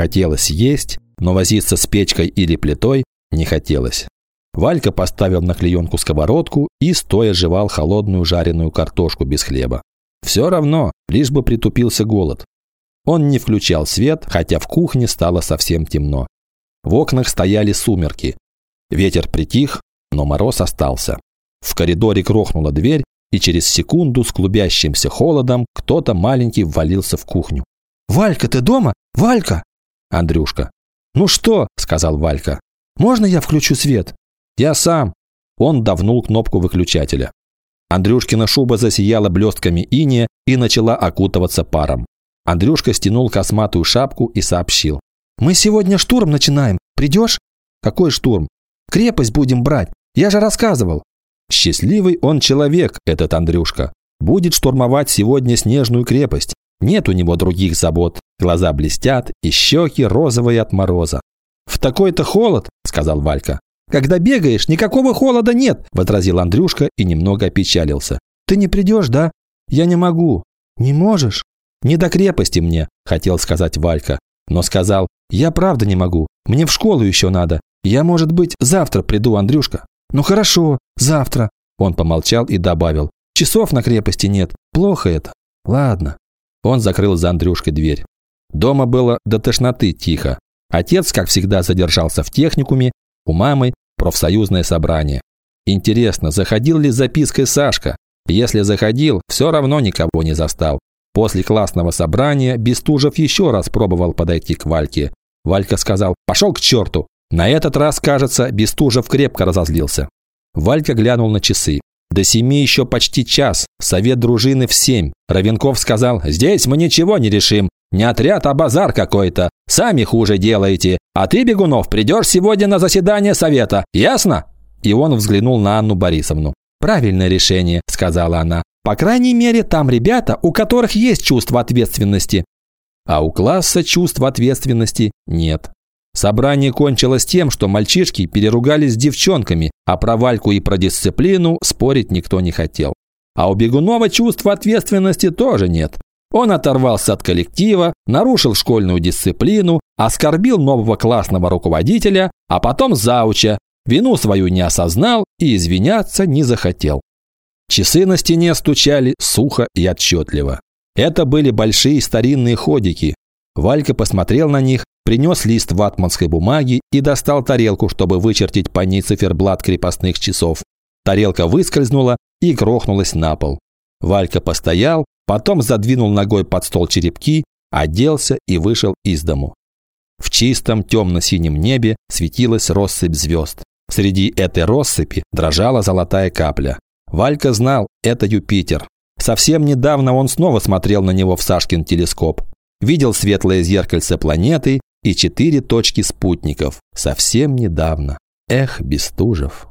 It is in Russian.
Хотелось есть, но возиться с печкой или плитой не хотелось. Валька поставил на клеенку сковородку и стоя жевал холодную жареную картошку без хлеба. Все равно, лишь бы притупился голод. Он не включал свет, хотя в кухне стало совсем темно. В окнах стояли сумерки. Ветер притих, но мороз остался. В коридоре грохнула дверь, и через секунду с клубящимся холодом кто-то маленький ввалился в кухню. «Валька, ты дома? Валька!» Андрюшка. «Ну что?» – сказал Валька. «Можно я включу свет?» «Я сам». Он давнул кнопку выключателя. Андрюшкина шуба засияла блестками иния и начала окутываться паром. Андрюшка стянул косматую шапку и сообщил. «Мы сегодня штурм начинаем. Придешь?» «Какой штурм?» «Крепость будем брать. Я же рассказывал». Счастливый он человек, этот Андрюшка. Будет штурмовать сегодня снежную крепость. Нет у него других забот. Глаза блестят и щеки розовые от мороза. «В такой-то холод», – сказал Валька. «Когда бегаешь, никакого холода нет», – возразил Андрюшка и немного опечалился. «Ты не придешь, да?» «Я не могу». «Не можешь?» «Не до крепости мне», – хотел сказать Валька. Но сказал, «Я правда не могу. Мне в школу еще надо. Я, может быть, завтра приду, Андрюшка». «Ну хорошо, завтра». Он помолчал и добавил, «Часов на крепости нет. Плохо это. Ладно». Он закрыл за Андрюшкой дверь. Дома было до тошноты тихо. Отец, как всегда, задержался в техникуме, у мамы профсоюзное собрание. Интересно, заходил ли с запиской Сашка? Если заходил, все равно никого не застал. После классного собрания Бестужев еще раз пробовал подойти к Вальке. Валька сказал «пошел к черту». На этот раз, кажется, Бестужев крепко разозлился. Валька глянул на часы. До семи еще почти час. Совет дружины в семь. Равенков сказал, здесь мы ничего не решим. Не отряд, а базар какой-то. Сами хуже делаете. А ты, Бегунов, придешь сегодня на заседание совета. Ясно?» И он взглянул на Анну Борисовну. «Правильное решение», – сказала она. «По крайней мере, там ребята, у которых есть чувство ответственности». А у класса чувства ответственности нет. Собрание кончилось тем, что мальчишки переругались с девчонками, а про Вальку и про дисциплину спорить никто не хотел. А у Бегунова чувства ответственности тоже нет. Он оторвался от коллектива, нарушил школьную дисциплину, оскорбил нового классного руководителя, а потом зауча, вину свою не осознал и извиняться не захотел. Часы на стене стучали сухо и отчетливо. Это были большие старинные ходики. Валька посмотрел на них, принес лист ватманской бумаги и достал тарелку, чтобы вычертить по ней циферблат крепостных часов. Тарелка выскользнула и грохнулась на пол. Валька постоял, потом задвинул ногой под стол черепки, оделся и вышел из дому. В чистом темно-синем небе светилась россыпь звезд. Среди этой россыпи дрожала золотая капля. Валька знал, это Юпитер. Совсем недавно он снова смотрел на него в Сашкин телескоп. Видел светлое зеркальце планеты и четыре точки спутников. Совсем недавно. Эх, Бестужев.